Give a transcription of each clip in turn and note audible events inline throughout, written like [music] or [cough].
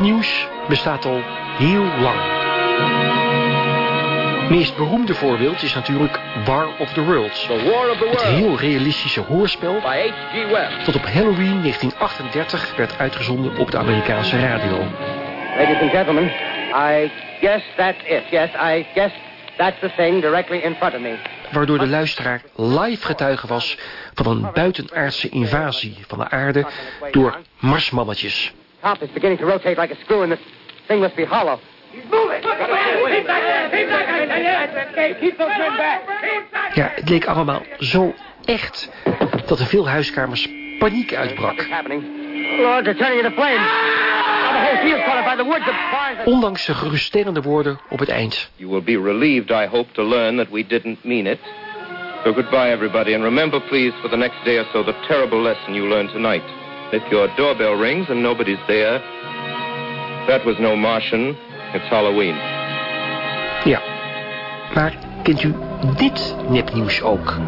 nepnieuws bestaat al heel lang. Het meest beroemde voorbeeld is natuurlijk War of the Worlds. Het heel realistische hoorspel dat op Halloween 1938 werd uitgezonden op de Amerikaanse radio. Ladies and gentlemen, I guess that's it. Yes, I guess that's the thing directly in front of me. Waardoor de luisteraar live getuige was van een buitenaardse invasie van de aarde door marsmannetjes. Top is beginning to rotate like a screw and this thing must be hollow. Ja, het leek allemaal zo echt dat er veel huiskamers paniek uitbrak. What's happening? Lord, they're turning into flames. Now the whole field's caught up by the woods. The fires are... Ondanks de geruststellende woorden op het eind. You will be relieved, I hope, to learn that we didn't mean it. So goodbye, everybody, and remember, please, for the next day or so, the terrible lesson you learned tonight. If your doorbell rings and nobody's there, that was no Martian, it's Halloween. Ja, maar kent u dit nepnieuws ook?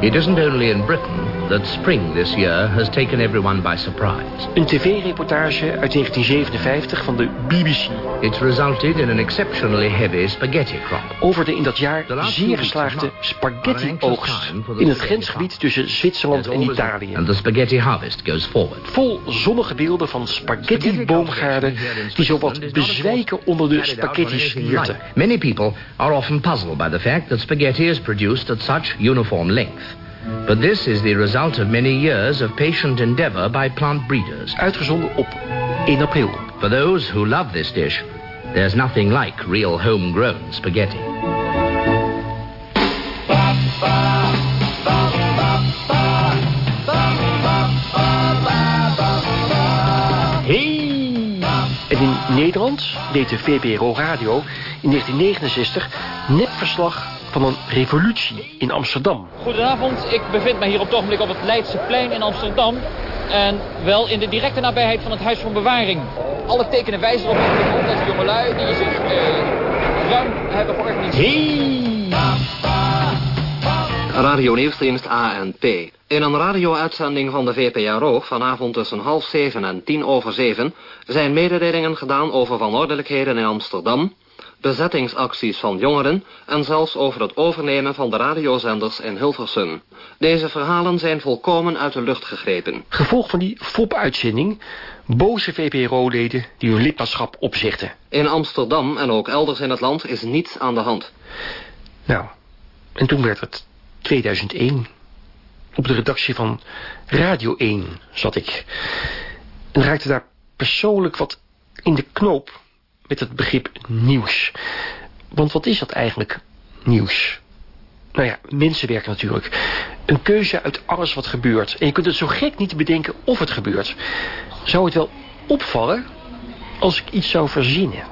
It isn't only in Britain that spring this year has taken everyone by surprise. Een tv-reportage uit 1957 van de BBC... It's resulted in an exceptionally heavy spaghetti crop. over de in dat jaar zeer geslaagde spaghetti-oogst... in het grensgebied tussen Zwitserland en Italië. And the spaghetti harvest goes forward. Vol zonnige beelden van spaghetti-boomgaarden... die zowat bezwijken onder de spaghetti-slierten. Many people are often puzzled by the fact that spaghetti is produced at such uniform length. But this is the result of many years of patient endeavor by plant breeders. Uitgezonden op 1 april. For those who love this dish, there's nothing like real homegrown spaghetti. Hey! En in Nederland deed de VPRO Radio in 1969 nepverslag van een revolutie in Amsterdam. Goedenavond, ik bevind mij hier op het ogenblik op het Leidseplein in Amsterdam. En wel in de directe nabijheid van het Huis van Bewaring. Alle tekenen wijzen erop eigenlijk dat de jongelui die zich eh, ruim hebben georganiseerd. Radio Nieuwsdienst ANP. In een radio-uitzending van de VPRO vanavond tussen half zeven en tien over zeven zijn mededelingen gedaan over wanordelijkheden in Amsterdam, bezettingsacties van jongeren en zelfs over het overnemen van de radiozenders in Hilversum. Deze verhalen zijn volkomen uit de lucht gegrepen. Gevolg van die FOP-uitzending boze VPRO-leden die hun lidmaatschap opzegden. In Amsterdam en ook elders in het land is niets aan de hand. Nou, en toen werd het 2001. Op de redactie van Radio 1 zat ik. En raakte daar persoonlijk wat in de knoop met het begrip nieuws. Want wat is dat eigenlijk, nieuws? Nou ja, mensenwerk natuurlijk. Een keuze uit alles wat gebeurt. En je kunt het zo gek niet bedenken of het gebeurt. Zou het wel opvallen als ik iets zou verzinnen?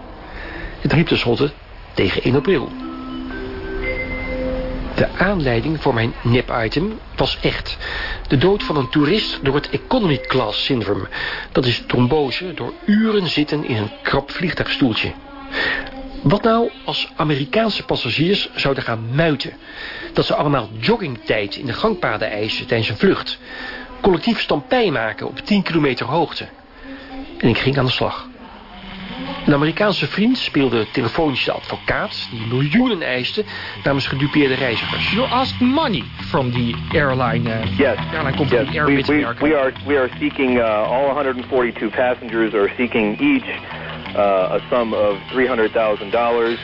Het riep tenslotte tegen 1 april. De aanleiding voor mijn nep-item was echt. De dood van een toerist door het economy class syndrome. Dat is trombose door uren zitten in een krap vliegtuigstoeltje. Wat nou als Amerikaanse passagiers zouden gaan muiten? Dat ze allemaal joggingtijd in de gangpaden eisen tijdens een vlucht. Collectief stampij maken op 10 kilometer hoogte. En ik ging aan de slag. Een Amerikaanse vriend speelde telefonisch de advocaat... die miljoenen eiste namens gedupeerde reizigers. You asked money from the airline, uh, Yes. airline company Yes, we, Airwitz we, America. we are we are seeking uh, all 142 passengers are seeking each uh, a sum of three hundred thousand dollars.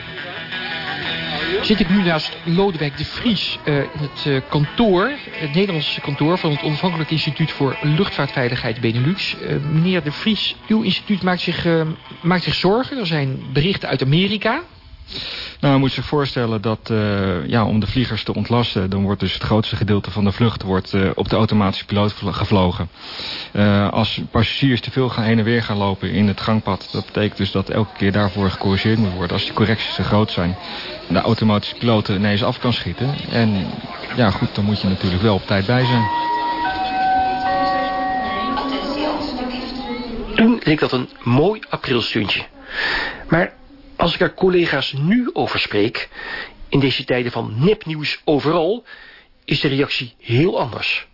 Zit ik nu naast Lodewijk de Vries eh, in het eh, kantoor, het Nederlandse kantoor van het Onafhankelijk Instituut voor Luchtvaartveiligheid Benelux. Eh, meneer de Vries, uw instituut maakt zich, maakt zich zorgen. Er zijn berichten uit Amerika. Nou, je moet zich voorstellen dat eh, ja, om de vliegers te ontlasten... dan wordt dus het grootste gedeelte van de vlucht wordt, eh, op de automatische piloot vl- gevlogen. Eh, als passagiers te veel gaan heen en weer gaan lopen in het gangpad... dat betekent dus dat elke keer daarvoor gecorrigeerd moet worden... als die correcties te groot zijn. De automatische piloot ineens af kan schieten. En ja, goed, dan moet je natuurlijk wel op tijd bij zijn. Toen leek dat een mooi aprilstuntje. Maar als ik er collega's nu over spreek... in deze tijden van nepnieuws overal... is de reactie heel anders.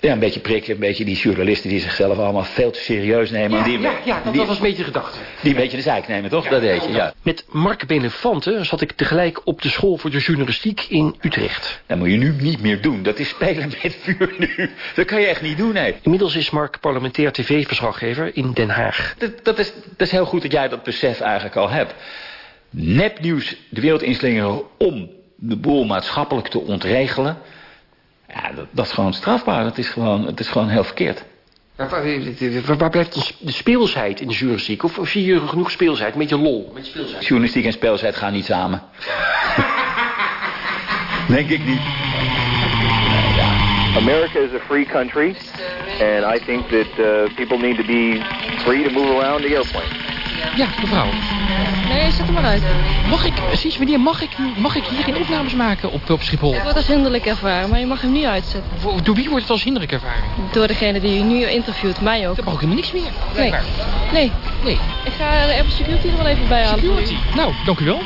Ja, een beetje prikken, een beetje die journalisten die zichzelf allemaal veel te serieus nemen. Ja, die, ja, ja dat, die, was een beetje de gedachte. Die een beetje de zaak nemen, toch? dat deed je, ja. Met Mark Benefante zat ik tegelijk op de school voor de journalistiek in Utrecht. Dat moet je nu niet meer doen. Dat is spelen met vuur nu. Dat kan je echt niet doen, nee. Inmiddels is Mark parlementair tv-verslaggever in Den Haag. Dat, dat, is, dat is heel goed dat jij dat besef eigenlijk al hebt. Nepnieuws de wereld inslingeren om de boel maatschappelijk te ontregelen... Ja, dat, dat is gewoon strafbaar. Dat is gewoon, het is gewoon heel verkeerd. Waar, waar, waar blijft de speelsheid in de journalistiek? Of, of zie je genoeg speelsheid? Een beetje lol met speelsheid? Journalistiek en speelsheid gaan niet samen. [laughs] Denk ik niet. America is a free country, and I think that uh, people need to be free to move around the airplane. Ja, mevrouw. Nee, zet hem maar uit. Mag ik, sinds wanneer mag ik, mag ik hier geen opnames maken op, op Schiphol? Het wordt als hinderlijk ervaren, maar je mag hem niet uitzetten. Voor- Door wie wordt het als hinderlijk ervaren? Door degene die je nu interviewt, mij ook. Dan mag ik helemaal niks meer. Nee. Nee. Nee. Ik ga de Apple Security er wel even bij halen. u. Security. Nou, dank u wel.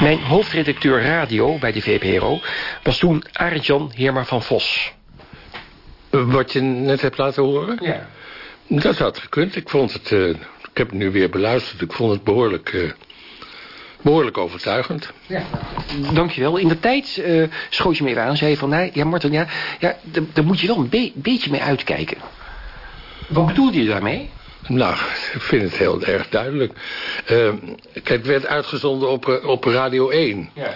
Mijn hoofdredacteur radio bij de VPRO was toen Arend-Jan Heerma van Vos. Wat je net hebt laten horen? Ja. Dat had gekund. Ik vond het... eh, heb het nu weer beluisterd. Ik vond het behoorlijk... eh, behoorlijk overtuigend. Ja. Dankjewel. In de tijd eh, schoot je me even aan en zei je van... Nou, ja, Martin, ja, ja, daar- moet je wel een be- beetje mee uitkijken. Wat bedoelde je daarmee? Nou, ik vind het heel erg duidelijk. Eh, kijk, het werd uitgezonden op, eh, op Radio 1. Ja.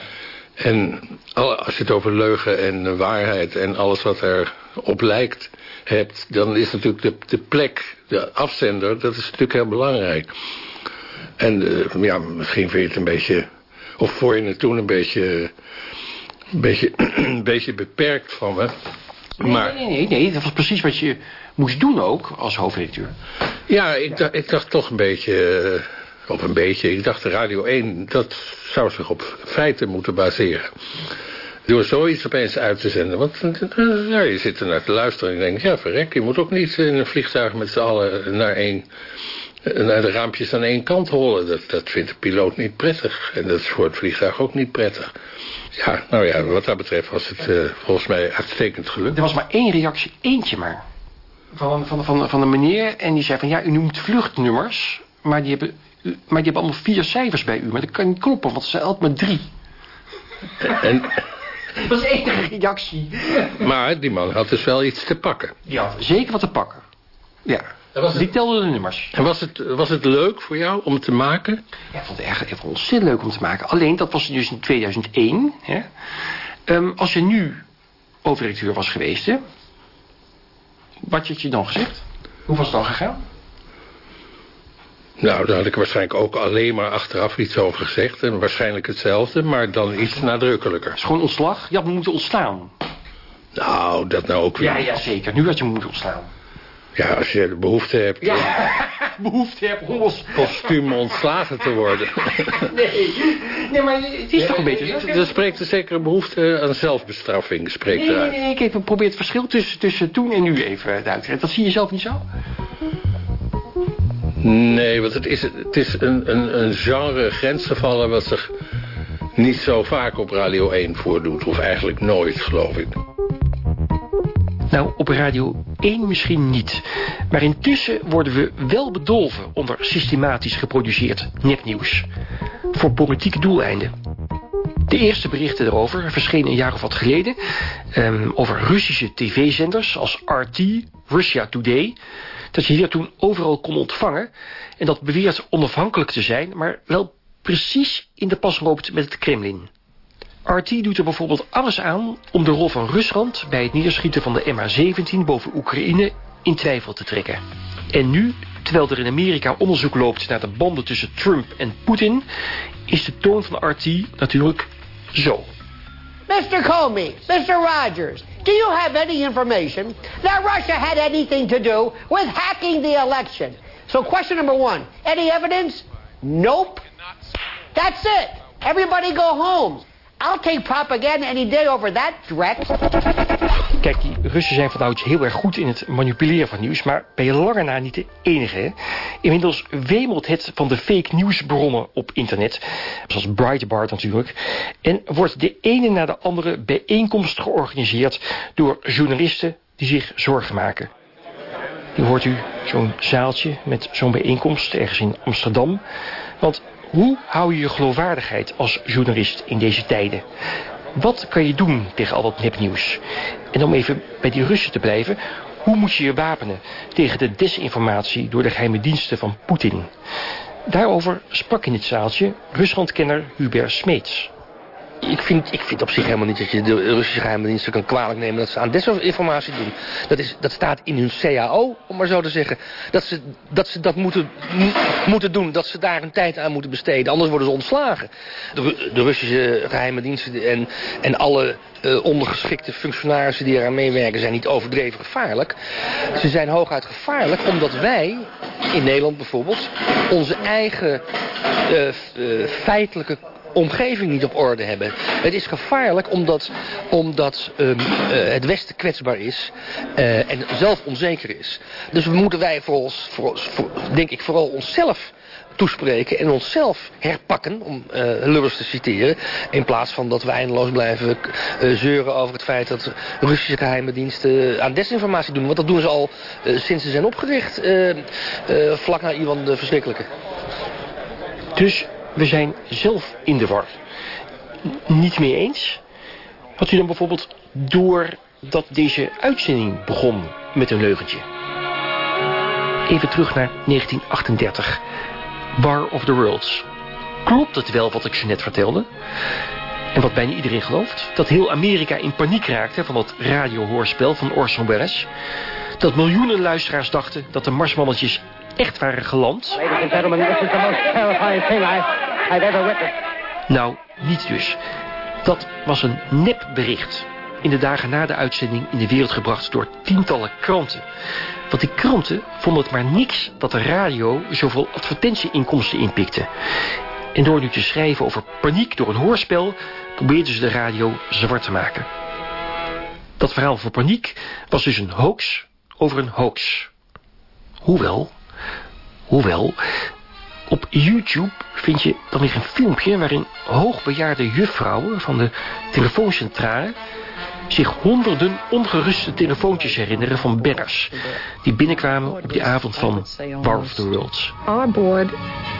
En al- als je het over leugen en waarheid en alles wat erop lijkt hebt... dan is natuurlijk de, de plek, de afzender, dat is natuurlijk heel belangrijk. En eh, ja, misschien vind je het een beetje... of voor je het toen een beetje... een beetje, [clears throat] een beetje beperkt van me. Maar Nee, nee, nee, nee, dat was precies wat je moest doen ook als hoofdredacteur. ja, ik, dacht, ik dacht toch een beetje... Of een beetje, ik dacht Radio 1, dat zou zich op feiten moeten baseren. Door zoiets opeens uit te zenden. Want ja, je zit er naar te luisteren en je denkt... ja, verrek, je moet ook niet in een vliegtuig met z'n allen naar één... naar de raampjes aan één kant hollen. Dat, dat vindt de piloot niet prettig. En dat is voor het vliegtuig ook niet prettig. Ja, nou ja, wat dat betreft was het eh, volgens mij uitstekend gelukt. Er was maar één reactie, eentje maar. Van, van, van, van een meneer en die zei van... ja, u noemt vluchtnummers, maar die hebben, maar die hebben allemaal vier cijfers bij u. Maar dat kan niet kloppen, want ze zijn altijd maar drie. En, Dat is de enige reactie. maar die man had dus wel iets te pakken. Die had zeker wat te pakken. Ja, die telde de nummers. En was het, was het leuk voor jou om te maken? Ja, ik vond het het ontzettend leuk om te maken. Alleen, dat was dus in 2001. Hè. Ehm, als je nu hoofdredacteur was geweest, hè, wat had je dan gezegd? Hoe was het dan gegaan? Nou, daar had ik waarschijnlijk ook alleen maar achteraf iets over gezegd. En waarschijnlijk hetzelfde, maar dan iets nadrukkelijker. Het is gewoon ontslag. Je had me moeten ontstaan. Nou, dat nou ook weer. Ja, ja, zeker. Nu had je me moeten ontstaan. Ja, als je de behoefte hebt Ja, [laughs] behoefte heb om ons... postuum ontslagen te worden. [laughs] Nee, nee, maar het is toch een beetje? Er spreekt een zekere behoefte aan zelfbestraffing, spreekt Nee, nee, nee, ik even probeer het verschil tussen, tussen toen en nu even uit te. Dat zie je zelf niet zo? Nee, want het is, het is een, een, een genre grensgevallen wat zich niet zo vaak op Radio 1 voordoet. Of eigenlijk nooit, geloof ik. Nou, op Radio 1 misschien niet. Maar intussen worden we wel bedolven onder systematisch geproduceerd nepnieuws. Voor politieke doeleinden. De eerste berichten erover verschenen een jaar of wat geleden. ehm, over Russische tv-zenders als RT, Russia Today. Dat je hier toen overal kon ontvangen. En dat beweert onafhankelijk te zijn, maar wel precies in de pas loopt met het Kremlin. RT doet er bijvoorbeeld alles aan om de rol van Rusland bij het neerschieten van de MH17 boven Oekraïne in twijfel te trekken. En nu, terwijl er in Amerika onderzoek loopt naar de banden tussen Trump en Poetin, is de toon van RT natuurlijk zo. Mr. Comey, Mr. Rogers, do you have any information that Russia had anything to do with hacking the election? So, question number one any evidence? Nope. That's it. Everybody go home. I'll take propaganda any day over that threat. Kijk, die Russen zijn vanouds heel erg goed in het manipuleren van nieuws... maar ben je langer na niet de enige. Inmiddels wemelt het van de fake nieuwsbronnen op internet. Zoals Breitbart natuurlijk. En wordt de ene na de andere bijeenkomst georganiseerd... door journalisten die zich zorgen maken. Nu hoort u zo'n zaaltje met zo'n bijeenkomst ergens in Amsterdam. Want hoe hou je je geloofwaardigheid als journalist in deze tijden? Wat kan je doen tegen al dat nepnieuws? En om even bij die Russen te blijven... hoe moet je je wapenen tegen de desinformatie... door de geheime diensten van Poetin? Daarover sprak in het zaaltje Ruslandkenner Hubert Smeets. Ik vind, ik vind op zich helemaal niet dat je de Russische geheime diensten kan kwalijk nemen dat ze aan desinformatie doen. Dat, is, dat staat in hun CAO, om maar zo te zeggen. Dat ze dat, ze dat moeten, moeten doen, dat ze daar een tijd aan moeten besteden. Anders worden ze ontslagen. De, Russische geheime diensten en, en alle uh, ondergeschikte functionarissen die eraan meewerken zijn niet overdreven gevaarlijk. Ze zijn hooguit gevaarlijk omdat wij, in Nederland bijvoorbeeld, onze eigen uh, feitelijke omgeving niet op orde hebben. Het is gevaarlijk omdat, omdat um, uh, het Westen kwetsbaar is uh, en zelf onzeker is. Dus we moeten wij voor ons, voor, denk ik, vooral onszelf toespreken en onszelf herpakken, om uh, Lubbers te citeren... in plaats van dat we eindeloos blijven zeuren over het feit... dat Russische geheime diensten aan desinformatie doen. Want dat doen ze al sinds ze zijn opgericht, vlak na Iwan de Verschrikkelijke. Dus we zijn zelf in de war. Niet mee eens? Had u dan bijvoorbeeld door dat deze uitzending begon met een leugentje? Even terug naar 1938. War of the Worlds. Klopt het wel wat ik je net vertelde? En wat bijna iedereen gelooft? Dat heel Amerika in paniek raakte van dat radiohoorspel van Orson Welles? Dat miljoenen luisteraars dachten dat de marsmannetjes echt waren geland? Ladies and is the most terrifying thing I've ever witnessed. Nou, niet dus. Dat was een nepbericht. In de dagen na de uitzending in de wereld gebracht door tientallen kranten. Want die kranten vonden het maar niks dat de radio zoveel advertentieinkomsten inpikte. En door nu te schrijven over paniek door een hoorspel... probeerden ze de radio zwart te maken. Dat verhaal voor paniek was dus een hoax over een hoax. Hoewel, hoewel, op YouTube vind je dan weer een filmpje... waarin hoogbejaarde juffrouwen van de telefooncentrale... zich honderden ongeruste telefoontjes herinneren van benners... die binnenkwamen op die avond van War of the Worlds. Our board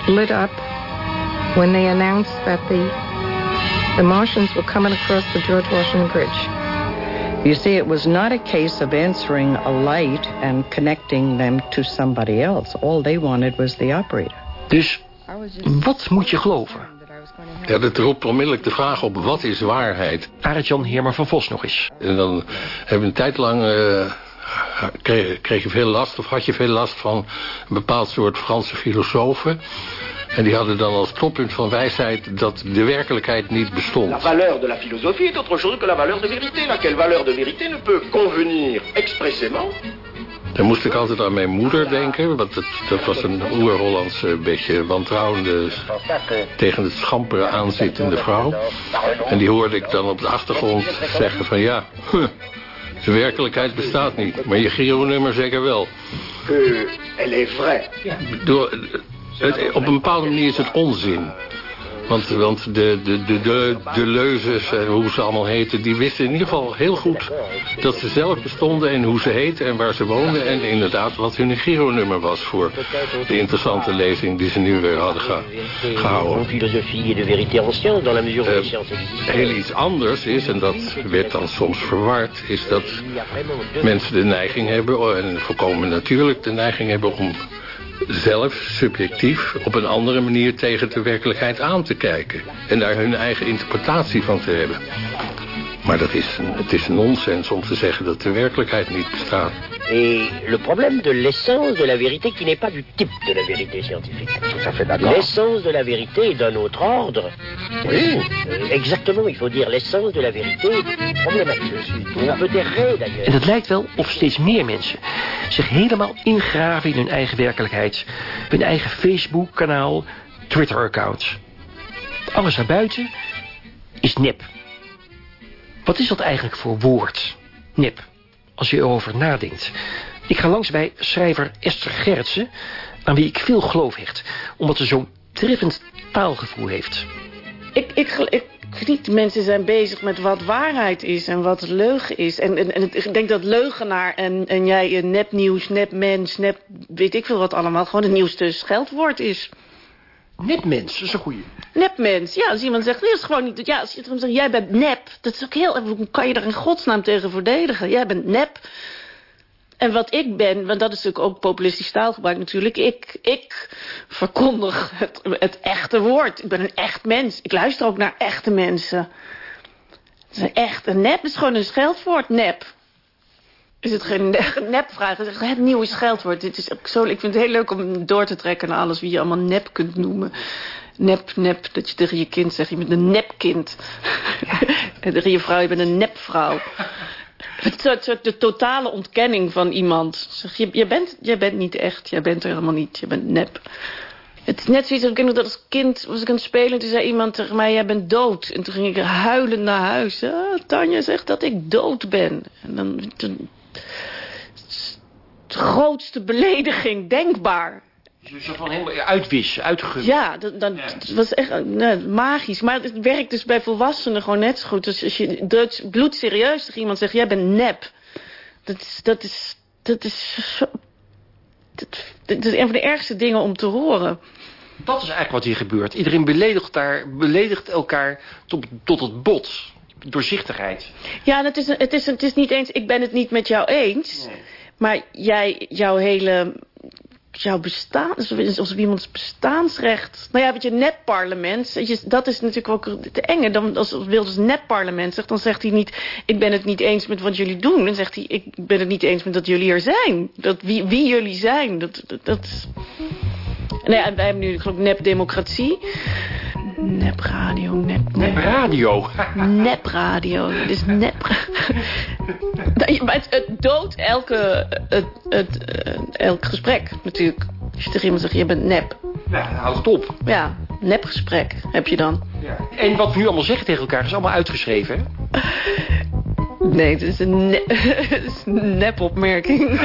lit up when they announced that the, the Martians were coming across the George Washington Bridge. You see, it was not a case of answering a light and connecting them to somebody else. All they wanted was the operator. Dus wat moet je geloven? Ja, dat roept onmiddellijk de vraag op, wat is waarheid? Arend-Jan Heerma van Vos nog eens. En dan hebben we een tijd lang... Uh, kreeg, kreeg je veel last, of had je veel last van een bepaald soort Franse filosofen... En die hadden dan als toppunt van wijsheid dat de werkelijkheid niet bestond. La valeur de la philosophie est autre chose que la valeur de vérité. Laquelle valeur de vérité ne peut convenir expressément dan moest ik altijd aan mijn moeder denken. Want dat, dat was een oer-Hollandse beetje wantrouwende... tegen het schampere aanzittende vrouw. En die hoorde ik dan op de achtergrond zeggen van... ja, huh, de werkelijkheid bestaat niet. Maar je Giro-nummer zeker wel. Que elle est vraie. Door, het, op een bepaalde manier is het onzin. Want, want de, de, de, de, de leuzes en hoe ze allemaal heten... die wisten in ieder geval heel goed dat ze zelf bestonden... en hoe ze heten en waar ze woonden... en inderdaad wat hun Giro-nummer was... voor de interessante lezing die ze nu weer hadden ge, gehouden. Uh, heel iets anders is, en dat werd dan soms verward... is dat mensen de neiging hebben... en volkomen natuurlijk de neiging hebben om zelf, subjectief, op een andere manier tegen de werkelijkheid aan te kijken. En daar hun eigen interpretatie van te hebben. Maar dat is, het is nonsens om te zeggen dat de werkelijkheid niet bestaat. Et le problème de l'essence de la vérité qui n'est pas du type de la vérité scientifique. Tout à fait d'accord. L'essence de la vérité est d'un autre ordre. Oui. Euh, exactement, il faut dire l'essence de la vérité problématique. En het lijkt wel of steeds meer mensen zich helemaal ingraven in hun eigen werkelijkheid. Hun eigen Facebook-kanaal, Twitter-account. Alles daarbuiten is nep. Wat is dat eigenlijk voor woord? Nep. Als je erover nadenkt. Ik ga langs bij schrijver Esther Gerritsen, aan wie ik veel geloof hecht, omdat ze zo'n treffend taalgevoel heeft. Ik, ik, ik, niet, mensen zijn bezig met wat waarheid is en wat leugen is. En, en, en ik denk dat leugenaar en, en jij nepnieuws, nepmens, nep weet ik veel wat allemaal... gewoon het nieuwste scheldwoord is. Nepmens, dat is een goeie. Nepmens, ja, als iemand zegt, nee, is gewoon niet... Ja, als je dan zegt, jij bent nep, dat is ook heel... Hoe kan je daar in godsnaam tegen verdedigen? Jij bent nep. En wat ik ben, want dat is natuurlijk ook populistisch taalgebruik natuurlijk... ik, ik verkondig het, het echte woord. Ik ben een echt mens. Ik luister ook naar echte mensen. Het is een echt, een nep is gewoon een scheldwoord, nep. Is het geen nepvraag? Het is het nieuwe scheldwoord. Dit is zo, ik vind het heel leuk om door te trekken naar alles... wie je allemaal nep kunt noemen. Nep, nep, dat je tegen je kind zegt, je bent een nepkind. en tegen je vrouw, je bent een nepvrouw. Het soort de totale ontkenning van iemand. Zeg, je, je, bent, je bent niet echt, jij bent er helemaal niet, je bent nep. Het is net zoiets, ik denk dat als kind was ik aan het spelen... toen zei iemand tegen mij, jij bent dood. En toen ging ik huilend naar huis. Ah, Tanja zegt dat ik dood ben. En dan... Toen, grootste belediging denkbaar. Dus van helemaal uitgewist. Ja, dat, dat ja. was echt nee, magisch. Maar het werkt dus bij volwassenen gewoon net zo goed. Dus als je dood, bloedserieus tegen iemand zegt, jij bent nep. Dat is, dat is, dat is, zo, dat, dat is een van de ergste dingen om te horen. Dat is eigenlijk wat hier gebeurt. Iedereen beledigt, daar, beledigt elkaar tot, tot het bot. Doorzichtigheid. Ja, het is, het, is, het is niet eens, ik ben het niet met jou eens. Nee. Maar jij, jouw hele jouw bestaan, als iemands bestaansrecht. Nou ja, weet je, nepparlement, dat is natuurlijk ook te enge. Dan, als Wilders nepparlement zegt, dan zegt hij niet... ik ben het niet eens met wat jullie doen. Dan zegt hij, ik ben het niet eens met dat jullie er zijn. Dat, wie, wie jullie zijn, dat... dat, dat... Nou ja, en wij hebben nu, geloof ik, nepdemocratie. Nepradio, nep... Nep radio. nepradio, het is nep... het, het doodt elke, het, het, elk gesprek natuurlijk. Als je tegen iemand zegt, je bent nep. Ja, houd het op. Ja, nepgesprek heb je dan. Ja. En wat we nu allemaal zeggen tegen elkaar is allemaal uitgeschreven, hè? Nee, het is een, ne [laughs] is een nepopmerking. [laughs]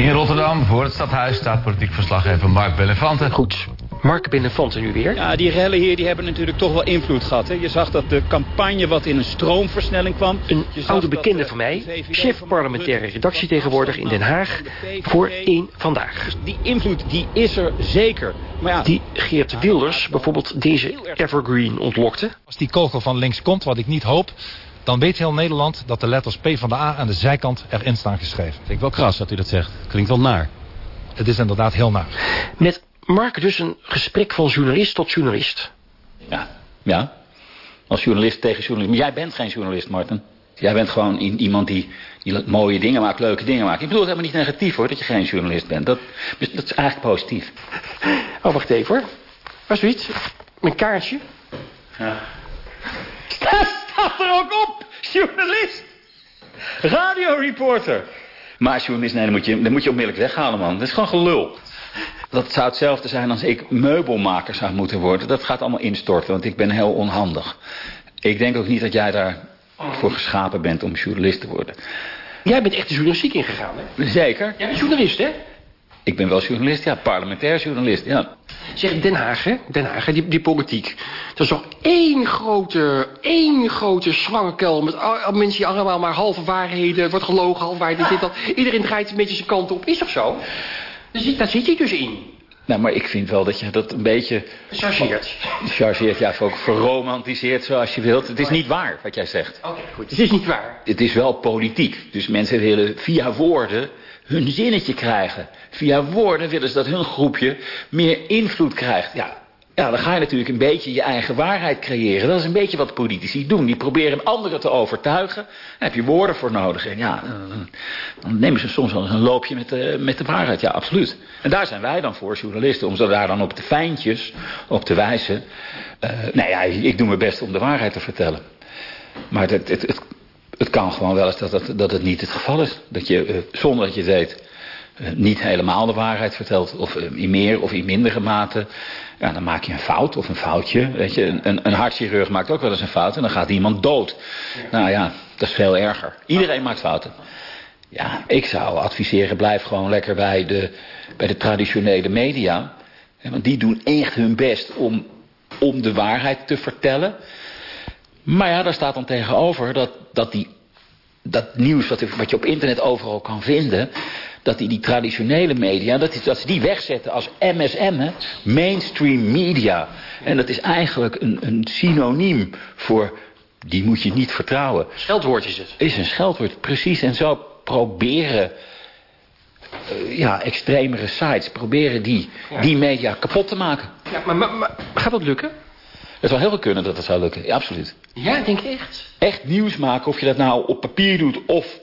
In Rotterdam, voor het stadhuis, staat politiek verslaggever Mark Bellefante. Goed. Mark Bellefante nu weer. Ja, die rellen hier die hebben natuurlijk toch wel invloed gehad. Hè? Je zag dat de campagne wat in een stroomversnelling kwam. Een oude bekende dat, van mij, chef parlementaire redactie tegenwoordig in Den Haag, voor één Vandaag. Dus die invloed die is er zeker. Maar ja, die Geert Wilders bijvoorbeeld deze evergreen ontlokte. Als die kogel van links komt, wat ik niet hoop dan weet heel Nederland dat de letters P van de A aan de zijkant erin staan geschreven. Vind ik wel kras dat u dat zegt. Klinkt wel naar. Het is inderdaad heel naar. Met Mark dus een gesprek van journalist tot journalist. Ja, ja. Als journalist tegen journalist. Maar jij bent geen journalist, Martin. Jij bent gewoon iemand die, die mooie dingen maakt, leuke dingen maakt. Ik bedoel het helemaal niet negatief hoor, dat je geen journalist bent. Dat, dat is eigenlijk positief. Oh, wacht even hoor. Waar zoiets? Mijn kaartje. Ja. Staat er ook op. Journalist. Radioreporter. Maar journalist, nee, dan moet, je, dan moet je onmiddellijk weghalen, man. Dat is gewoon gelul. Dat zou hetzelfde zijn als ik meubelmaker zou moeten worden. Dat gaat allemaal instorten, want ik ben heel onhandig. Ik denk ook niet dat jij daar voor geschapen bent om journalist te worden. Jij bent echt de journalistiek ingegaan, hè? Zeker. Jij bent journalist, hè? Ik ben wel journalist, ja. Parlementair journalist, ja. Zeg, Den Haag, hè? Den Haag, die, die politiek. Dat is toch één grote, één grote slangenkel... met mensen die allemaal maar halve waarheden... wordt gelogen, halve waarheden, dit, dat. Iedereen draait een beetje zijn kant op. Is toch zo? Dus, daar zit hij dus in. Nou, maar ik vind wel dat je dat een beetje... Chargeert. Chargeert, ja, ook verromantiseert zoals je wilt. Het is niet waar, wat jij zegt. Oké, goed. Het is niet waar. Het is wel politiek. Dus mensen willen via woorden hun zinnetje krijgen. Via woorden willen ze dat hun groepje meer invloed krijgt. Ja, ja, dan ga je natuurlijk een beetje je eigen waarheid creëren. Dat is een beetje wat politici doen. Die proberen anderen te overtuigen. Daar heb je woorden voor nodig. En ja, dan nemen ze soms wel eens een loopje met de, met de waarheid. Ja, absoluut. En daar zijn wij dan voor, journalisten. Om ze daar dan op de fijntjes op te wijzen. Uh, nou ja, ik doe mijn best om de waarheid te vertellen. Maar het, het, het, het kan gewoon wel eens dat, dat, dat het niet het geval is. Dat je, uh, zonder dat je het weet eh, niet helemaal de waarheid vertelt, of eh, in meer of in mindere mate, ja, dan maak je een fout of een foutje. Weet je, een, een, een hartchirurg maakt ook wel eens een fout en dan gaat iemand dood. Nou ja, dat is veel erger. Iedereen maakt fouten. Ja, ik zou adviseren, blijf gewoon lekker bij de, bij de traditionele media. Want die doen echt hun best om, om de waarheid te vertellen. Maar ja, daar staat dan tegenover dat, dat, die, dat nieuws wat, wat je op internet overal kan vinden... dat die, die traditionele media, dat, die, dat ze die wegzetten als MSM, hè, mainstream media. En dat is eigenlijk een, een synoniem voor... die moet je niet vertrouwen. Scheldwoord is het. Is een scheldwoord, precies. En zo proberen eh, ja, extremere sites, proberen die, die media kapot te maken. Ja, maar, maar, maar gaat dat lukken? Het zou heel veel kunnen dat dat zou lukken, ja, absoluut. Ja, ik denk echt. Echt nieuws maken, of je dat nou op papier doet of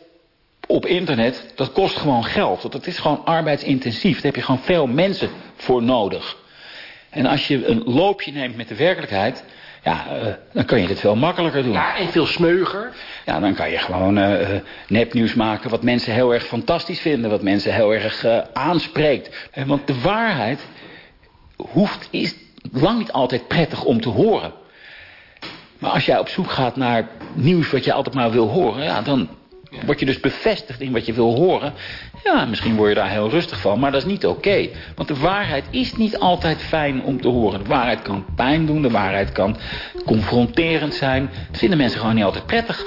op internet, dat kost gewoon geld. Want dat is gewoon arbeidsintensief. Daar heb je gewoon veel mensen voor nodig. En als je een loopje neemt met de werkelijkheid... Ja, eh, dan kan je dit veel makkelijker doen. Ja, en veel smeuger. Ja, dan kan je gewoon eh, eh, nepnieuws maken wat mensen heel erg fantastisch vinden. Wat mensen heel erg aanspreekt. Want de waarheid hoeft, is lang niet altijd prettig om te horen. Maar als jij op zoek gaat naar nieuws wat je altijd maar wil horen... Ja, dan word je dus bevestigd in wat je wil horen. Ja, misschien word je daar heel rustig van, maar dat is niet oké. Want de waarheid is niet altijd fijn om te horen. De waarheid kan pijn doen, de waarheid kan confronterend zijn. Dat vinden mensen gewoon niet altijd prettig.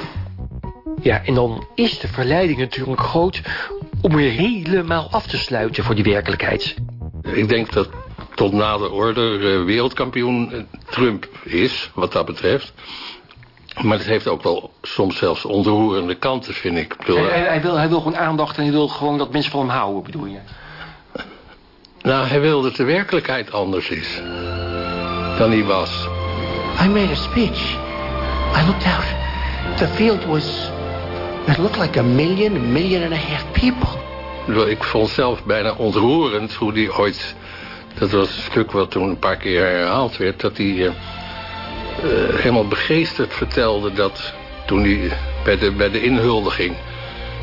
Ja, en dan is de verleiding natuurlijk groot om weer helemaal af te sluiten voor die werkelijkheid. Ik denk dat tot nader orde eh, wereldkampioen eh, Trump is, wat dat betreft. Maar het heeft ook wel soms zelfs ontroerende kanten, vind ik. Bedoel, Hij, hij- hij wil, hij wil gewoon aandacht en hij wil gewoon dat mensen van hem houden, bedoel je? Nou, hij wil dat de werkelijkheid anders is dan die was. I made a speech. I looked out. The field was. It looked like a million, a million and a half people. Ik vond zelf bijna ontroerend hoe die ooit... Dat was een stuk wat toen een paar keer herhaald werd... dat hij eh, eh, helemaal begeesterd vertelde dat toen hij bij de, bij de inhuldiging...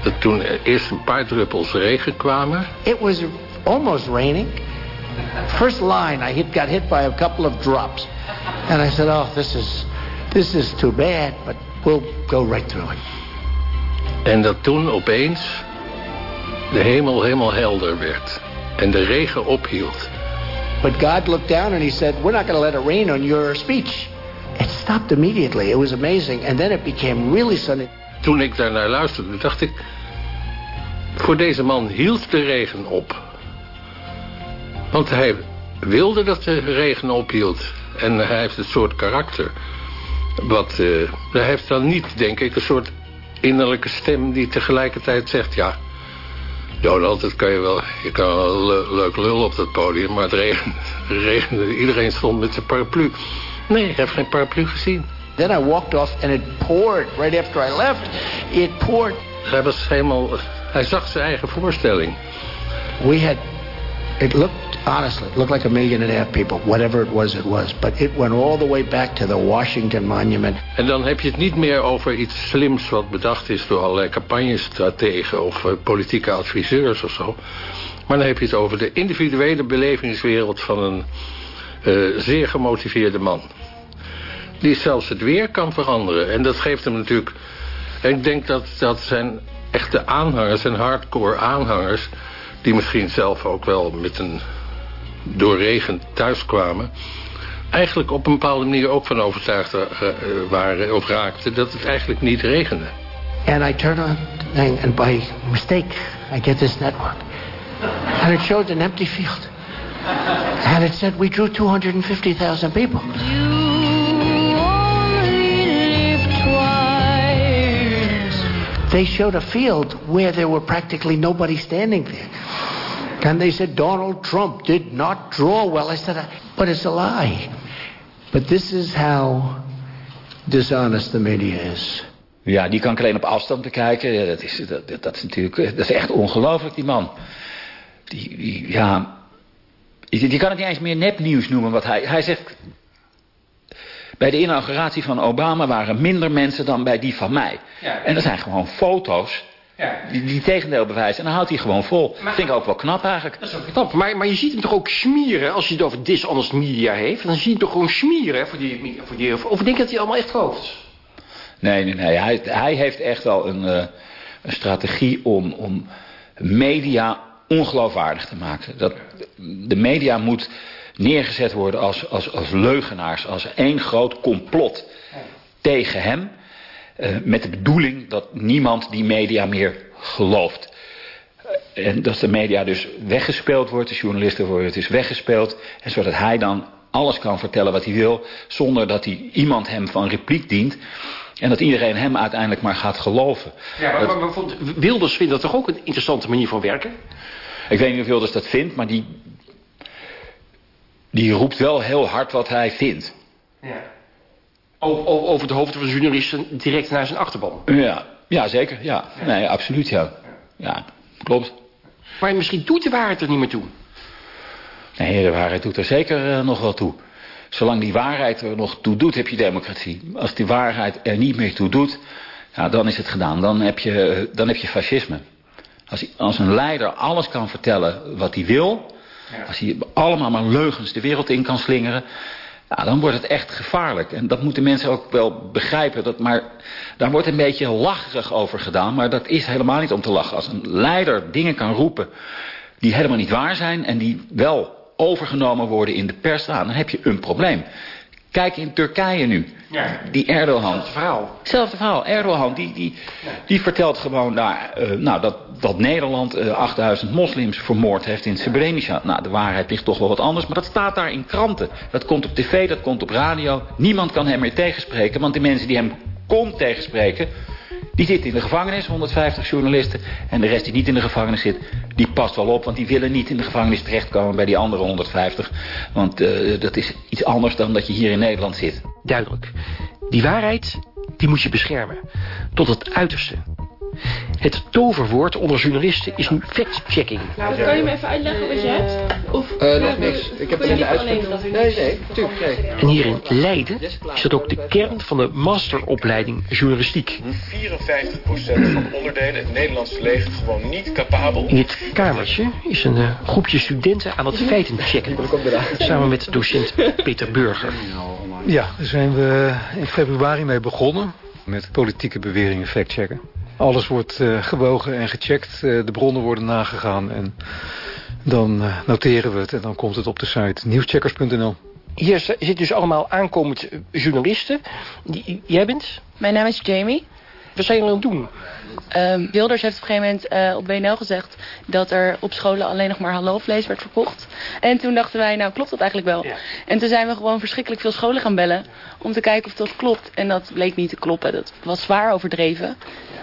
dat toen er eerst een paar druppels regen kwamen... It was almost raining. First line, I hit, got hit by a couple of drops. And I said, oh, this is, this is too bad, but we'll go right through it. En dat toen opeens de hemel helemaal helder werd. En de regen ophield. But God looked down and he said, we're not going to let it rain on your speech. It stopped immediately. It was amazing. And then it became really sunny. Toen ik daarnaar luisterde, dacht ik... Voor deze man hield de regen op. Want hij wilde dat de regen ophield. En hij heeft een soort karakter. Wat, eh, hij heeft dan niet, denk ik, een soort innerlijke stem... die tegelijkertijd zegt, ja... Donald, dat kan je wel... Je kan wel le- leuk lullen op dat podium... maar het regende, regende. Iedereen stond met zijn paraplu. Nee, hij heeft geen paraplu gezien. Then I walked off and it poured right after I left. It poured. Hij was helemaal... Hij zag zijn eigen voorstelling. We had, it looked, honestly, it looked like a million and a half people. Whatever it was, it was. But it went all the way back to the Washington Monument. En dan heb je het niet meer over iets slims wat bedacht is door allerlei campagnestrategen of eh, politieke adviseurs of zo. Maar dan heb je het over de individuele belevingswereld van een eh, zeer gemotiveerde man. Die zelfs het weer kan veranderen. En dat geeft hem natuurlijk... En ik denk dat, dat zijn echte aanhangers en hardcore aanhangers... die misschien zelf ook wel met een doorregen thuiskwamen... eigenlijk op een bepaalde manier ook van overtuigd eh, eh, waren of raakten... dat het eigenlijk niet regende. And I turned on thing, and by mistake, I get this network. And it showed an empty field. And it said we drew 250,000 people. They showed a field where there were practically nobody standing there. And they said Donald Trump did not draw well. I said, but it's a lie. But this is how dishonest the media is. Ja, die kan ik alleen op afstand bekijken. Ja, dat, is, dat, dat, dat is natuurlijk eh, dat is echt ongelooflijk, die man. Die, die ja... Je, je kan het niet eens meer nepnieuws noemen. Wat hij, hij zegt... Bij de inauguratie van Obama waren minder mensen dan bij die van mij. Ja. En er zijn gewoon foto's Die, die tegendeel bewijzen. En dan houdt hij gewoon vol. Dat vind ik ook wel knap eigenlijk. Dat is ook knap. Maar, maar je ziet hem toch ook smieren als je het over dishonest media heeft. Dan zie je hem toch gewoon smieren voor die, voor die, of denk je dat hij allemaal echt gelooft? Nee, nee, nee. Hij, hij heeft echt wel een, eh, een strategie om, om media ongeloofwaardig te maken. Dat, de media moet neergezet worden als, als, als leugenaars, als één groot complot tegen hem. Eh, met de bedoeling dat niemand die media meer gelooft. Eh, En dat de media dus weggespeeld wordt, de journalisten worden het is weggespeeld. En zodat hij dan alles kan vertellen wat hij wil, zonder dat hij iemand hem van repliek dient. En dat iedereen hem uiteindelijk maar gaat geloven. Ja, maar, Dat- maar, maar vond- Wilders vindt dat toch ook een interessante manier van werken? Ik weet niet of Wilders dat vindt, maar die, die roept wel heel hard wat hij vindt. Ja. Over, de hoofden van journalisten direct naar zijn achterban. Ja, ja zeker. Ja. Nee, absoluut ja. Ja, klopt. Maar misschien doet de waarheid er niet meer toe. Nee, de waarheid doet er zeker eh, nog wel toe. Zolang die waarheid er nog toe doet, heb je democratie. Als die waarheid er niet meer toe doet, ja, dan is het gedaan. Dan heb je, eh, dan heb je fascisme. Als, als een leider alles kan vertellen wat hij wil... als hij allemaal maar leugens de wereld in kan slingeren... Ja, dan wordt het echt gevaarlijk. En dat moeten mensen ook wel begrijpen. Dat maar, daar wordt een beetje lacherig over gedaan. Maar dat is helemaal niet om te lachen. Als een leider dingen kan roepen die helemaal niet waar zijn... en die wel overgenomen worden in de pers, nou, dan heb je een probleem. Kijk in Turkije nu. Ja. Die Erdogan. Het verhaal. Hetzelfde verhaal. Erdogan, die, die, die vertelt gewoon daar, eh, nou, dat, dat Nederland eh, 8000 moslims vermoord heeft in Srebrenica. Nou, de waarheid ligt toch wel wat anders. Maar dat staat daar in kranten. Dat komt op tv, dat komt op radio. Niemand kan hem meer tegenspreken. Want de mensen die hem kon tegenspreken... die zitten in de gevangenis, 150 journalisten. En de rest die niet in de gevangenis zit, die past wel op. Want die willen niet in de gevangenis terechtkomen bij die andere 150. Want eh, dat is iets anders dan dat je hier in Nederland zit. Duidelijk. Die waarheid, die moet je beschermen. Tot het uiterste. Het toverwoord onder journalisten is nu fact-checking. Nou, kan je me even uitleggen wat je hebt? Of Eh, nog niks. Ik heb het in de uitspraak. Nee, nee, tuurlijk, nee. En hier in Leiden is dat ook de kern van de masteropleiding journalistiek. 54% van de onderdelen het Nederlandse leger gewoon niet capabel. In dit kamertje is een eh, groepje studenten aan het feiten checken. Samen met docent Peter Burger. Ja, daar zijn we in februari mee begonnen. Met politieke beweringen factchecken. Alles wordt eh, gewogen en gecheckt. eh, de bronnen worden nagegaan. En dan eh, noteren we het. En dan komt het op de site nieuwscheckers.nl. Hier zi- zitten dus allemaal aankomend journalisten. Jij bent? Mijn naam is Jamie. Wat zijn jullie aan het doen? Ehm, Wilders heeft op een gegeven moment eh, op WNL gezegd dat er op scholen alleen nog maar hallo-vlees werd verkocht. En toen dachten wij, nou klopt dat eigenlijk wel? En toen zijn we gewoon verschrikkelijk veel scholen gaan bellen om te kijken of dat klopt. En dat bleek niet te kloppen. Dat was zwaar overdreven.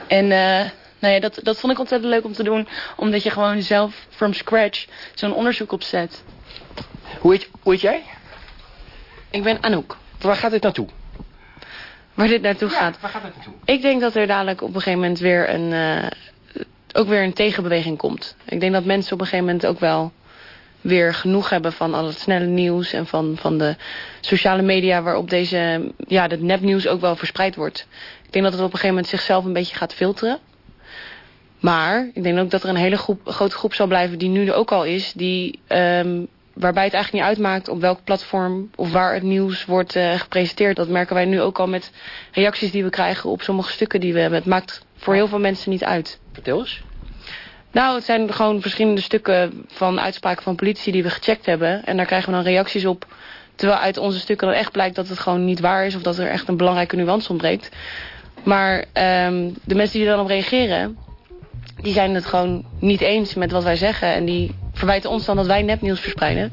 En eh, nou ja, dat, dat vond ik ontzettend leuk om te doen. Omdat je gewoon zelf from scratch zo'n onderzoek opzet. Hoe heet, hoe heet jij? Ik ben Anouk. Waar gaat dit naartoe? Waar dit naartoe gaat? Waar gaat dit naartoe? Ik denk dat er dadelijk op een gegeven moment weer een, eh, ook weer een tegenbeweging komt. Ik denk dat mensen op een gegeven moment ook wel weer genoeg hebben van al het snelle nieuws en van, van de sociale media waarop deze, ja, dat nepnieuws ook wel verspreid wordt. Ik denk dat het op een gegeven moment zichzelf een beetje gaat filteren. Maar ik denk ook dat er een hele groep, grote groep zal blijven die nu er ook al is, die, ehm, waarbij het eigenlijk niet uitmaakt op welk platform of waar het nieuws wordt eh, gepresenteerd. Dat merken wij nu ook al met reacties die we krijgen op sommige stukken die we hebben. Het maakt voor heel veel mensen niet uit. Vertel eens. Nou, het zijn gewoon verschillende stukken van uitspraken van politici die we gecheckt hebben. En daar krijgen we dan reacties op. Terwijl uit onze stukken dan echt blijkt dat het gewoon niet waar is. Of dat er echt een belangrijke nuance ontbreekt. Maar ehm, de mensen die er dan op reageren... die zijn het gewoon niet eens met wat wij zeggen. En die verwijten ons dan dat wij nepnieuws verspreiden.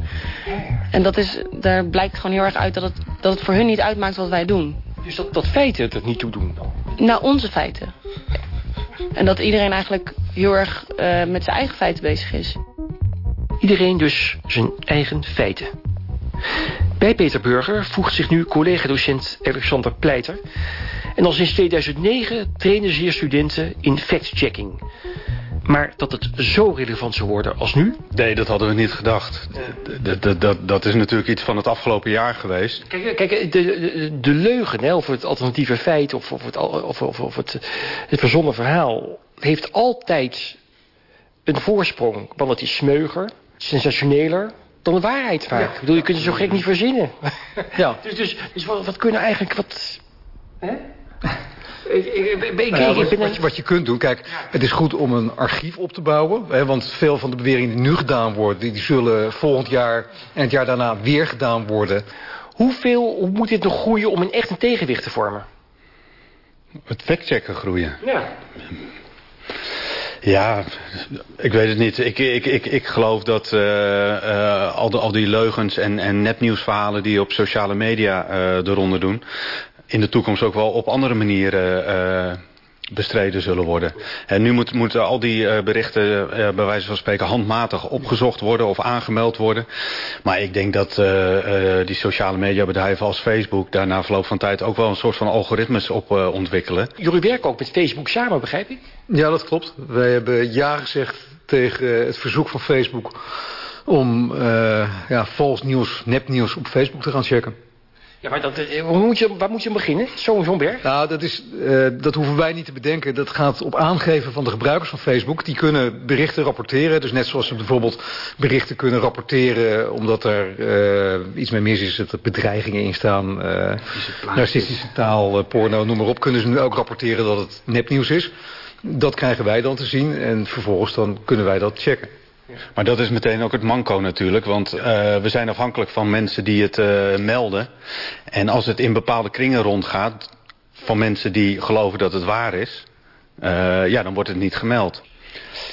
En dat is, daar blijkt gewoon heel erg uit dat het, dat het voor hun niet uitmaakt wat wij doen. Dus dat, dat feiten het er niet toe doen dan? Nou, onze feiten. En dat iedereen eigenlijk heel erg eh, met zijn eigen feiten bezig is. Iedereen dus zijn eigen feiten. Bij Peter Burger voegt zich nu collega-docent Alexander Pleiter. En al sinds 2009 trainen ze hier studenten in fact-checking. Maar dat het zo relevant zou worden als nu... Nee, dat hadden we niet gedacht. Dat, dat, dat, dat is natuurlijk iets van het afgelopen jaar geweest. Kijk, kijk de, de, de leugen, hè, of het alternatieve feit... of, of, het, of, of, of het, het verzonnen verhaal... heeft altijd een voorsprong. Want het is smeuger, sensationeler dan de waarheid vaak. Ik bedoel, je kunt het zo gek niet verzinnen. Ja. [laughs] dus dus, dus wat, wat kunnen eigenlijk... Wat, hè? [laughs] ik, ik, ik, ik, Nou ja, ik wat, ben wat een- je, wat je kunt doen, kijk, het is goed om een archief op te bouwen. Hè, want veel van de beweringen die nu gedaan worden... Die, die zullen volgend jaar en het jaar daarna weer gedaan worden. Hoeveel hoe moet dit nog groeien om een echt een tegenwicht te vormen? Het factchecken groeien. Ja. Ja, ik weet het niet. Ik, ik, ik, ik geloof dat eh, al, de, al die leugens en, en nepnieuwsverhalen die op sociale media eh de ronde doen... in de toekomst ook wel op andere manieren bestreden zullen worden. En nu moet, moeten al die eh, berichten eh, bij wijze van spreken handmatig opgezocht worden of aangemeld worden. Maar ik denk dat eh, eh, die sociale mediabedrijven als Facebook daar na verloop van tijd ook wel een soort van algoritmes op eh, ontwikkelen. Jullie werken ook met Facebook samen, begrijp ik? Ja, dat klopt. Wij hebben ja gezegd tegen het verzoek van Facebook... om eh, ja, vals nieuws, nepnieuws op Facebook te gaan checken. Ja, maar dat, eh, hoe moet je, waar moet je beginnen? Zo'n zo'n berg? Nou, dat, is, eh, dat hoeven wij niet te bedenken. Dat gaat op aangeven van de gebruikers van Facebook. Die kunnen berichten rapporteren. Dus net zoals ze bijvoorbeeld berichten kunnen rapporteren... omdat er eh, iets mee mis is, dat er bedreigingen in staan. eh narcistische taal, porno, noem maar op. Kunnen ze nu ook rapporteren dat het nepnieuws is. Dat krijgen wij dan te zien. En vervolgens dan kunnen wij dat checken. Maar dat is meteen ook het manco natuurlijk. Want uh, we zijn afhankelijk van mensen die het uh, melden. En als het in bepaalde kringen rondgaat... van mensen die geloven dat het waar is... Uh, ja, dan wordt het niet gemeld.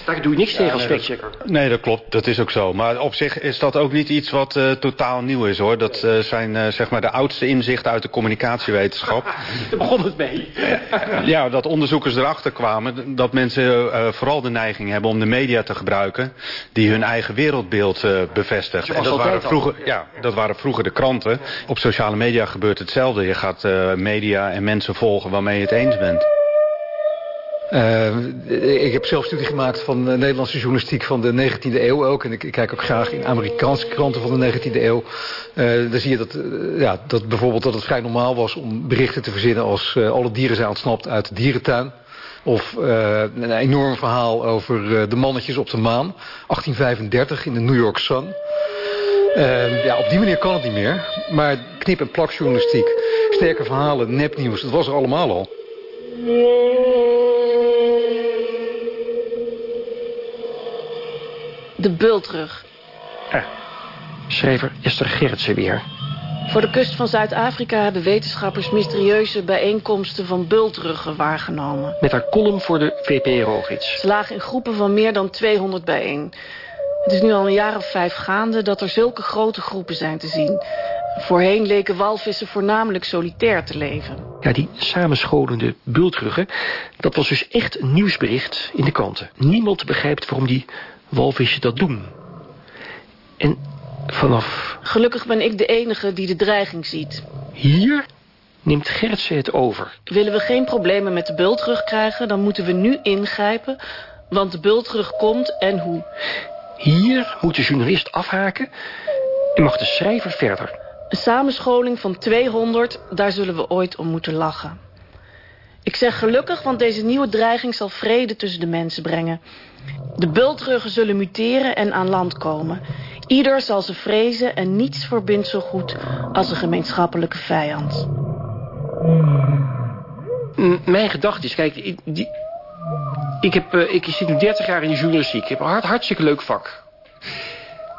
Daar doe je niks tegen als nee, factchecker. Nee, dat klopt. Dat is ook zo. Maar op zich is dat ook niet iets wat uh, totaal nieuw is, hoor. Dat uh, zijn uh, zeg maar de oudste inzichten uit de communicatiewetenschap. [laughs] Daar begon het mee. [laughs] ja, dat onderzoekers erachter kwamen dat mensen vooral de neiging hebben om de media te gebruiken... die hun eigen wereldbeeld bevestigt. Zoals En dat altijd waren, vroeger, ja, dat waren vroeger de kranten. Op sociale media gebeurt hetzelfde. Je gaat media en mensen volgen waarmee je het eens bent. Uh, ik heb zelf studie gemaakt van uh, Nederlandse journalistiek van de 19e eeuw ook. En ik, kijk ook graag in Amerikaanse kranten van de 19e eeuw. Uh, dan zie je dat, ja, dat bijvoorbeeld dat het vrij normaal was om berichten te verzinnen als alle dieren zijn ontsnapt uit de dierentuin. Of een enorm verhaal over de mannetjes op de maan. 1835 in de New York Sun. ja, op die manier kan het niet meer. Maar knip- en plakjournalistiek, sterke verhalen, nepnieuws, dat was er allemaal al. De bultrug. Ja. Schrijver Esther Gerritsen weer. Voor de kust van Zuid-Afrika hebben wetenschappers mysterieuze bijeenkomsten van bultruggen waargenomen. Met haar column voor de VPRO-gids. Ze lagen in groepen van meer dan 200 bijeen. Het is nu al een jaar of vijf gaande dat er zulke grote groepen zijn te zien. Voorheen leken walvissen voornamelijk solitair te leven. Ja, die samenscholende bultruggen, dat was dus echt een nieuwsbericht in de kranten. Niemand begrijpt waarom die walvissen dat doen. En vanaf Gelukkig ben ik de enige die de dreiging ziet. hier neemt Gertsen het over. Willen we geen problemen met de bultrug krijgen, dan moeten we nu ingrijpen. Want de bultrug komt en hoe. Hier moet de journalist afhaken en mag de schrijver verder. Een samenscholing van 200, daar zullen we ooit om moeten lachen. Ik zeg gelukkig, want deze nieuwe dreiging zal vrede tussen de mensen brengen. De bultruggen zullen muteren en aan land komen. Ieder zal ze vrezen en niets verbindt zo goed als een gemeenschappelijke vijand. Mijn gedachte is, kijk, ik, die, ik, heb, eh, ik zit nu 30 jaar in de journalistiek. Ik heb een hart, hartstikke leuk vak.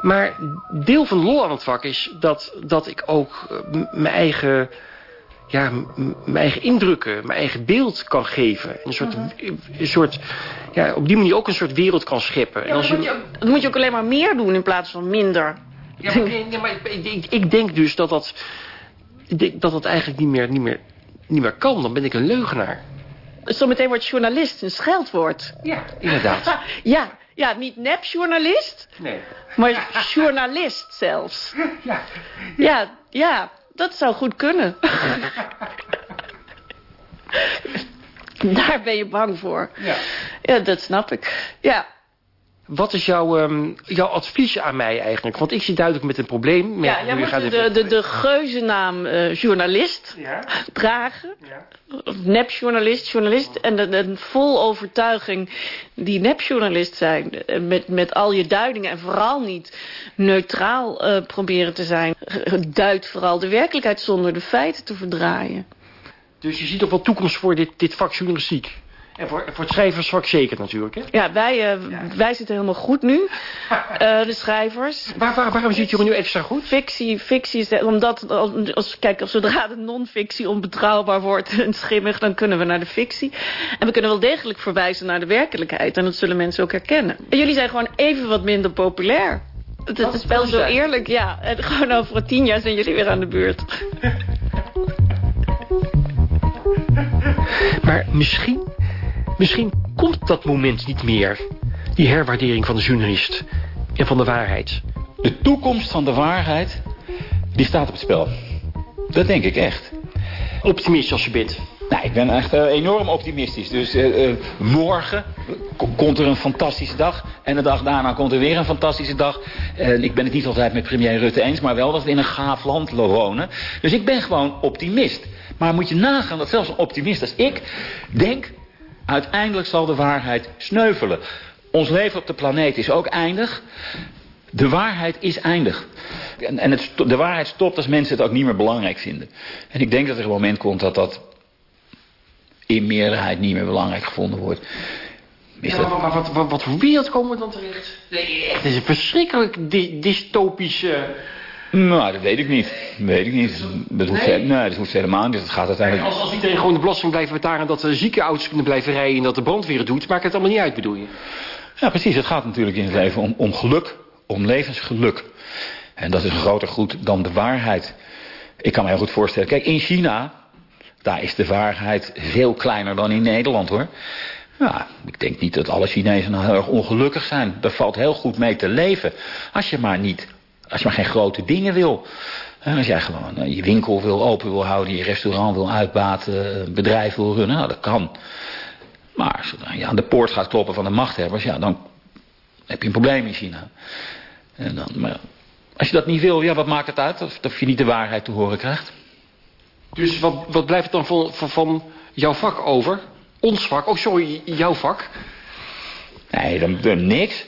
Maar deel van de lol aan het vak is dat, dat ik ook eh, mijn eigen, ja, mijn eigen indrukken, mijn eigen beeld kan geven. Een soort, een soort ja, op die manier ook een soort wereld kan scheppen. Ja, maar dat, moet je ook, dat moet je ook alleen maar meer doen in plaats van minder. Ja, maar, nee, nee, maar ik, ik, ik denk dus dat dat, ik denk dat dat eigenlijk niet meer, niet, meer, niet meer kan. Dan ben ik een leugenaar. Zometeen wordt journalist een scheldwoord. Ja, inderdaad. [laughs] ja, ja, niet nepjournalist, Nee. maar [laughs] journalist zelfs. Ja. Ja, ja, dat zou goed kunnen. [laughs] Daar ben je bang voor. Ja. Ja, dat snap ik. Ja. Wat is jouw, ehm, jouw advies aan mij eigenlijk? Want ik zit duidelijk met een probleem. Met, Ja, jij moet de, even- de, de geuzennaam eh, journalist dragen. Of nepjournalist, journalist. En de, de vol overtuiging die nepjournalist zijn. Eh, Met, met al je duidingen. En vooral niet neutraal eh, proberen te zijn. Duid vooral de werkelijkheid zonder de feiten te verdraaien. Dus je ziet ook wel toekomst voor dit, dit vak journalistiek. En voor, voor het schrijversvak zeker natuurlijk, hè? Ja, wij, eh, wij zitten helemaal goed nu. [laughs] eh, de schrijvers. Waar, waar, waarom zit je nu extra goed? Fictie, fictie is... Omdat, als, als, kijk, als zodra de non-fictie onbetrouwbaar wordt en schimmig... dan kunnen we naar de fictie. En we kunnen wel degelijk verwijzen naar de werkelijkheid. En dat zullen mensen ook herkennen. En jullie zijn gewoon even wat minder populair. Het, het is wel zo eerlijk, ja. En gewoon over tien jaar zijn jullie weer aan de beurt. [laughs] Maar misschien, misschien komt dat moment niet meer. Die herwaardering van de journalist en van de waarheid. De toekomst van de waarheid, die staat op het spel. Dat denk ik echt. Optimist als je bent. Nou, ik ben echt eh, enorm optimistisch. Dus eh, eh, morgen ko- komt er een fantastische dag. En de dag daarna komt er weer een fantastische dag. En ik ben het niet altijd met premier Rutte eens, maar wel dat we in een gaaf land wonen. Dus ik ben gewoon optimist. Maar moet je nagaan dat zelfs een optimist als ik denk... uiteindelijk zal de waarheid sneuvelen. Ons leven op de planeet is ook eindig. De waarheid is eindig. En, en het, de waarheid stopt als mensen het ook niet meer belangrijk vinden. En ik denk dat er een moment komt dat dat in meerderheid niet meer belangrijk gevonden wordt. Is Ja, maar, maar wat, wat, wat voor wereld komen we dan terecht? Nee, Het is een verschrikkelijk dy- dystopische... Nou, dat weet ik niet. Dat weet ik niet. Dat hoeft, Nee? nee, dat hoeft helemaal niet. Dat gaat uiteindelijk... Als, als iedereen gewoon de belasting blijft betalen... dat de ziekenauto's kunnen blijven rijden en dat de brandweer het doet... maakt het allemaal niet uit, bedoel je? Ja, precies. Het gaat natuurlijk in het leven om, om geluk. Om levensgeluk. En dat is een groter goed dan de waarheid. Ik kan me heel goed voorstellen. Kijk, in China... daar is de waarheid veel kleiner dan in Nederland, hoor. Ja, ik denk niet dat alle Chinezen nou heel erg ongelukkig zijn. Daar valt heel goed mee te leven. Als je maar niet... Als je maar geen grote dingen wil. En Als jij gewoon eh, je winkel wil open wil houden... je restaurant wil uitbaten... een bedrijf wil runnen, nou, dat kan. Maar zodra je aan de poort gaat kloppen van de machthebbers... ja, dan heb je een probleem in China. En dan, maar als je dat niet wil, ja, wat maakt het uit? Of, of je niet de waarheid te horen krijgt? Dus wat, wat blijft dan van, van, van jouw vak over? Ons vak? Oh, sorry, jouw vak? Nee, dan, dan niks.